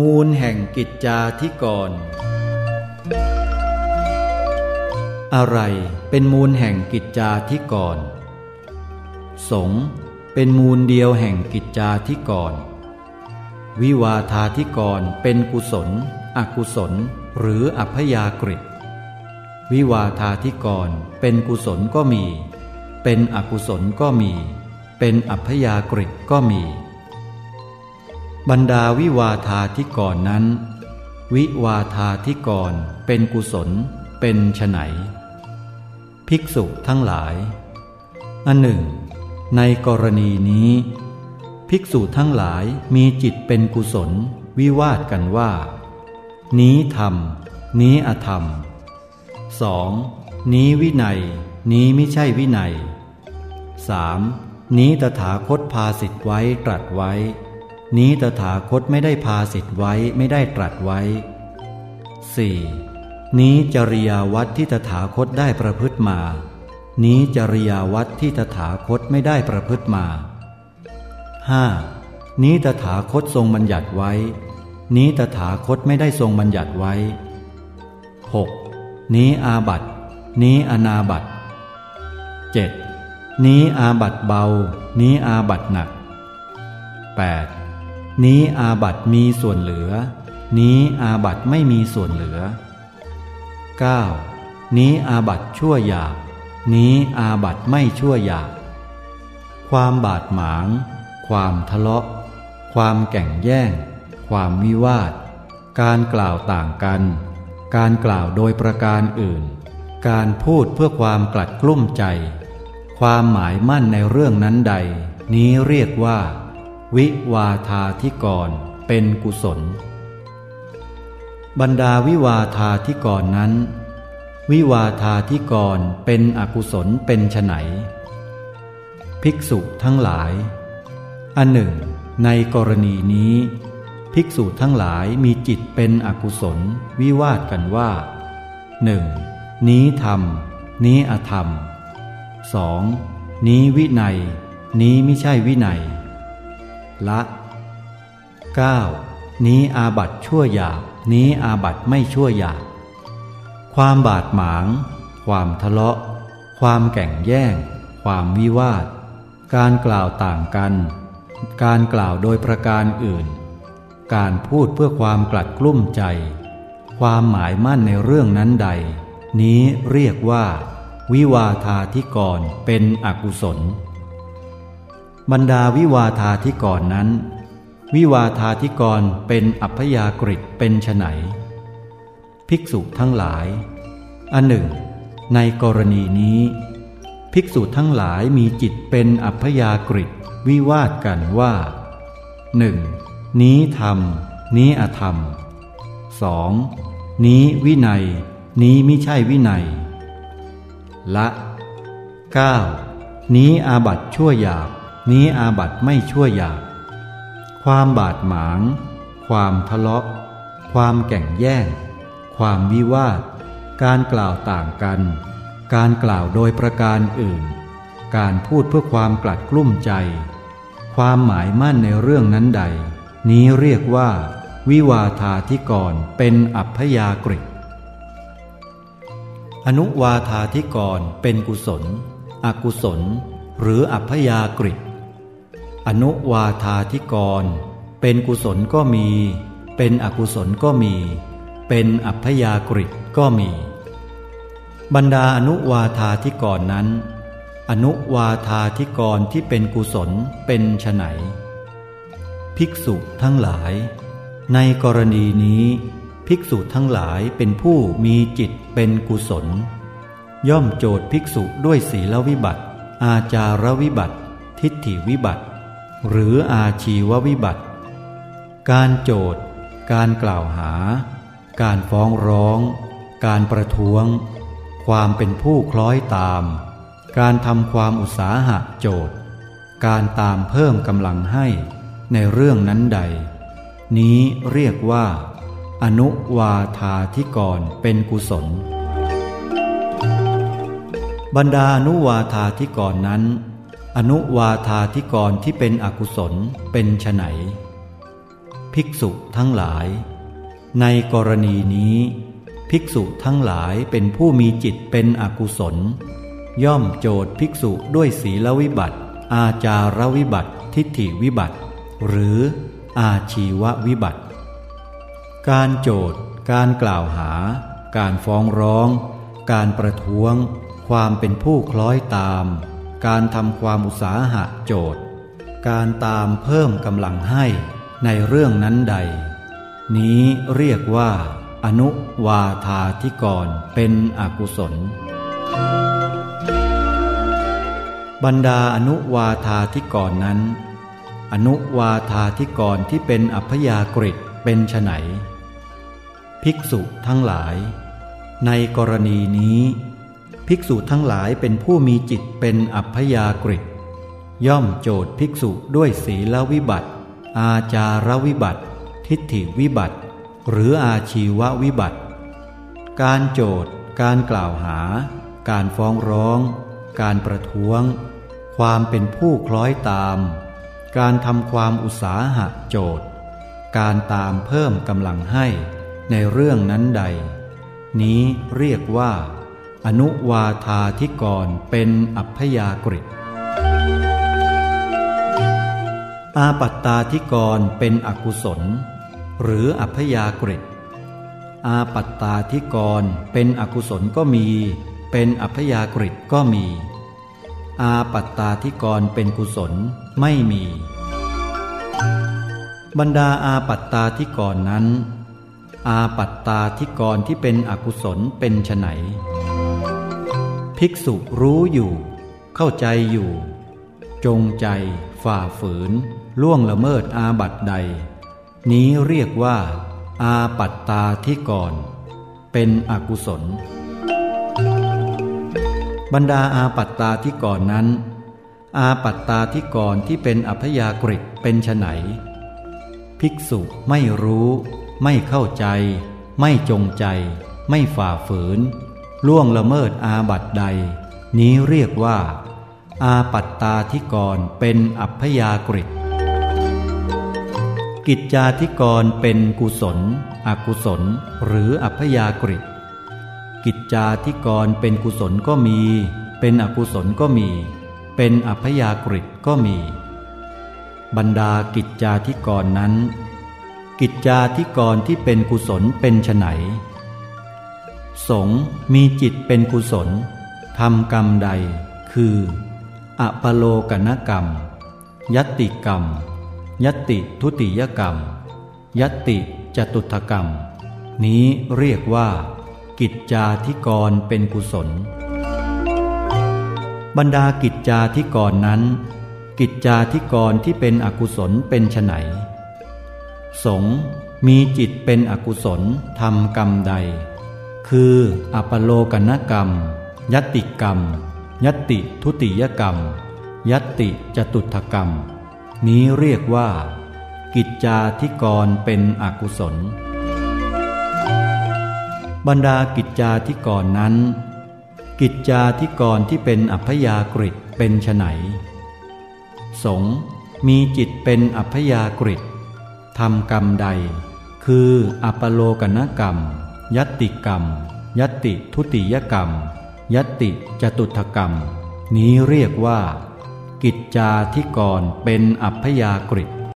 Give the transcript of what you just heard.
มูลแห่งกิจจาธิกร อะไรเป็นมูลแห่งกิจจาธิกร สงเป็นมูลเดียวแห่งกิจจาธิกร วิวาทาธิกรเป็นกุศล อกุศล หรืออัพยากฤิวิวาทาธิกรเป็นกุศลก็มี เป็นอกุศลก็มี เป็นอัพยากฤิก็มี บรรดาวิวาทาธิกรนั้น วิวาทาธิกอรเป็นกุศลเป็นฉไนภิกษุทั้งหลาย อันหนึ่ง ในกรณีนี้ ภิกษุทั้งหลายมีจิตเป็นกุศล วิวาทกันว่า นี้ธรรม นี้อธรรมสองนี้วินัย นี้ไม่ใช่วินัยสามนี้ตถาคตพาสิทธไว้ตรัสไว้ นี้ตถาคตไม่ได้พาสิทธไว้ไม่ได้ตรัสไว้ 4. นี้จริยาวัดที่ตถาคตได้ประพฤติมา นี้จริยาวัดที่ตถาคตไม่ได้ประพฤติมา 5. นี้ตถาคตทรงบัญญัติไว้ นี้ตถาคตไม่ได้ทรงบัญญัติไว้ 6. นี้อาบัตนี้อนาบัต 7. นี้อาบัตเบา นี้อาบัตหนัก 8. นี้อาบัตมีส่วนเหลือ นี้อาบัตไม่มีส่วนเหลือ 9. นี้อาบัตชั่วหยาบ นี้อาบัตไม่ชั่วหยาบ ความบาดหมาง ความทะเลาะ ความแก่งแย่ง ความวิวาท การกล่าวต่างกัน การกล่าวโดยประการอื่น การพูดเพื่อความกลัดกลุ้มใจ ความหมายมั่นในเรื่องนั้นใด นี้เรียกว่า วิวาทาธิกรเป็นกุศล บรรดาวิวาทาธิกรนั้น วิวาทาธิกรเป็นอกุศลเป็นไฉนภิกษุทั้งหลาย อันหนึ่ง ในกรณีนี้ ภิกษุทั้งหลายมีจิตเป็นอกุศลวิวาทกันว่าหนึ่งนี้ธรรม นี้อธรรมสองนี้วินัย นี้ไม่ใช่วินัย ละ 9. นี้อาบัตชั่วหยาบนี้อาบัตไม่ชั่วหยาบความบาดหมาง ความทะเลาะ ความแก่งแย่ง ความวิวาท การกล่าวต่างกัน การกล่าวโดยประการอื่น การพูดเพื่อความกลัดกลุ้มใจ ความหมายมั่นในเรื่องนั้นใด นี้เรียกว่า วิวาทาธิกรเป็นอกุศล บรรดาวิวาทาธิกรนั้น วิวาทาธิกรเป็นอัพยากฤิเป็นไฉนภิกษุทั้งหลาย อันหนึ่ง ในกรณีนี้ ภิกษุทั้งหลายมีจิตเป็นอัพยากฤิวิวาทกันว่าหนึ่งนี้ธรรม นี้อธรรมสองนี้วินัย นี้ไม่ใช่วินัย ละ 9. นี้อาบัตชั่วหยาบ นี้อาบัตไม่ชั่วหยาบความบาดหมาง ความทะเลาะ ความแก่งแย่ง ความวิวาท การกล่าวต่างกัน การกล่าวโดยประการอื่น การพูดเพื่อความกลัดกลุ้มใจ ความหมายมั่นในเรื่องนั้นใด นี้เรียกว่า วิวาทาธิกรเป็นอัพยากฤิอนุวาทาธิกรเป็นกุศล อกุศล หรืออัพยากฤิ อนุวาธาธิกร เป็นกุศลก็มี เป็นอกุศลก็มี เป็นอัพยากฤิก็มี บรรดาอนุวาธาธิกรนั้น อนุวาธาธิกรที่เป็นกุศลเป็นไฉนภิกษุทั้งหลาย ในกรณีนี้ ภิกษุทั้งหลายเป็นผู้มีจิตเป็นกุศล ย่อมโจทย์ภิกษุด้วยศีลวิบัติ อาจารวิบัติ ทิฏฐิวิบัติ หรืออาชีววิบัติ การโจทย์ การกล่าวหา การฟ้องร้อง การประท้วง ความเป็นผู้คล้อยตาม การทำความอุตสาหะโจทย์ การตามเพิ่มกำลังให้ในเรื่องนั้นใด นี้เรียกว่า อนุวาธาธิกรเป็นกุศล บรรดาอนุวาธาธิกรนั้น อนุวาธาธิกรที่เป็นอกุศลเป็นไฉนภิกษุทั้งหลาย ในกรณีนี้ ภิกษุทั้งหลายเป็นผู้มีจิตเป็นอกุศล ย่อมโจทย์ภิกษุด้วยศีลวิบัติ อาจารวิบัติ ทิฏฐิวิบัติ หรืออาชีววิบัติ การโจทย์ การกล่าวหา การฟ้องร้อง การประท้วง ความเป็นผู้คล้อยตาม การทำความอุตสาหะโจทย์ การตามเพิ่มกำลังให้ในเรื่องนั้นใด นี้เรียกว่า อนุวาธาธิกรเป็นอกุศล บรรดาอนุวาธาธิกรนั้น อนุวาธาธิกรที่เป็นอัพยากฤิเป็นไฉนภิกษุทั้งหลาย ในกรณีนี้ ภิกษุทั้งหลายเป็นผู้มีจิตเป็นอัพยากฤิย่อมโจทย์ภิกษุด้วยศีลวิบัติ อาจารวิบัติ ทิฏฐิวิบัติ หรืออาชีววิบัติ การโจทย์ การกล่าวหา การฟ้องร้อง การประท้วง ความเป็นผู้คล้อยตาม การทำความอุตสาหะโจทย์ การตามเพิ่มกำลังให้ในเรื่องนั้นใด นี้เรียกว่า อนุวาธาธิกรเป็นอัพยากฤิอาปัตตาธิกรเป็นอกุศล หรืออัพยากฤิอาปัตตาธิกรเป็นอกุศลก็มี เป็นอัพยากฤิก็มี อาปัตตาธิกรเป็นกุศลไม่มี บรรดาอาปัตตาธิกรนั้น อาปัตตาธิกรที่เป็นอกุศลเป็นไฉน ภิกษุรู้อยู่ เข้าใจอยู่ จงใจ ฝ่าฝืน ล่วงละเมิดอาบัตใด นี้เรียกว่า อาปัตตาที่ก่อนเป็นอกุศล บรรดาอาปัตตาที่ก่อนนั้น อาปัตตาที่ก่อนที่เป็นอัพยากฤิเป็นไฉนภิกษุไม่รู้ ไม่เข้าใจ ไม่จงใจ ไม่ฝ่าฝืน ล่วงละเมิดอาบัตใด นี้เรียกว่า อาปัตตาที่ก่อนเป็นอัพยากฤิกิจจาธิกรเป็นกุศล อกุศล หรืออัพยากฤิกิจจาธิกรเป็นกุศลก็มี เป็นอกุศลก็มี เป็นอัพยากฤิก็มี บรรดากิจจาธิกรนั้น กิจจาธิกรที่เป็นกุศลเป็นไฉน สงมีจิตเป็นกุศลทำกรรมใด คือ อปโลกนกรรม ยติกรรม ยติทุติยกรรม ยติจตุถกรรม นี้เรียกว่า กิจจาธิกรเป็นกุศล บรรดากิจจาธิกรนั้น กิจจาธิกรที่เป็นอกุศลเป็นไฉนสงมีจิตเป็นอกุศลทำกรรมใด คืออปโลกนกรรม ยติกรรม ยติทุติยกรรม ยติจตุถกรรม นี้เรียกว่า กิจจาธิกรเป็นอกุศล บรรดากิจจาธิกรนั้น กิจจาธิกรที่เป็นอัพยากฤิเป็นไฉนสงมีจิตเป็นอัพยากฤิทำกรรมใด คืออัปโลกนกรรม ยติกรรม ยติทุติยกรรม ยติจตุถกรรม นี้เรียกว่า กิจจาธิกรเป็นอัพยากฤิ